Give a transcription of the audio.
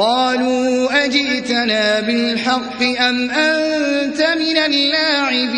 قالوا أجئتنا بالحق أم أنت من اللاعبين؟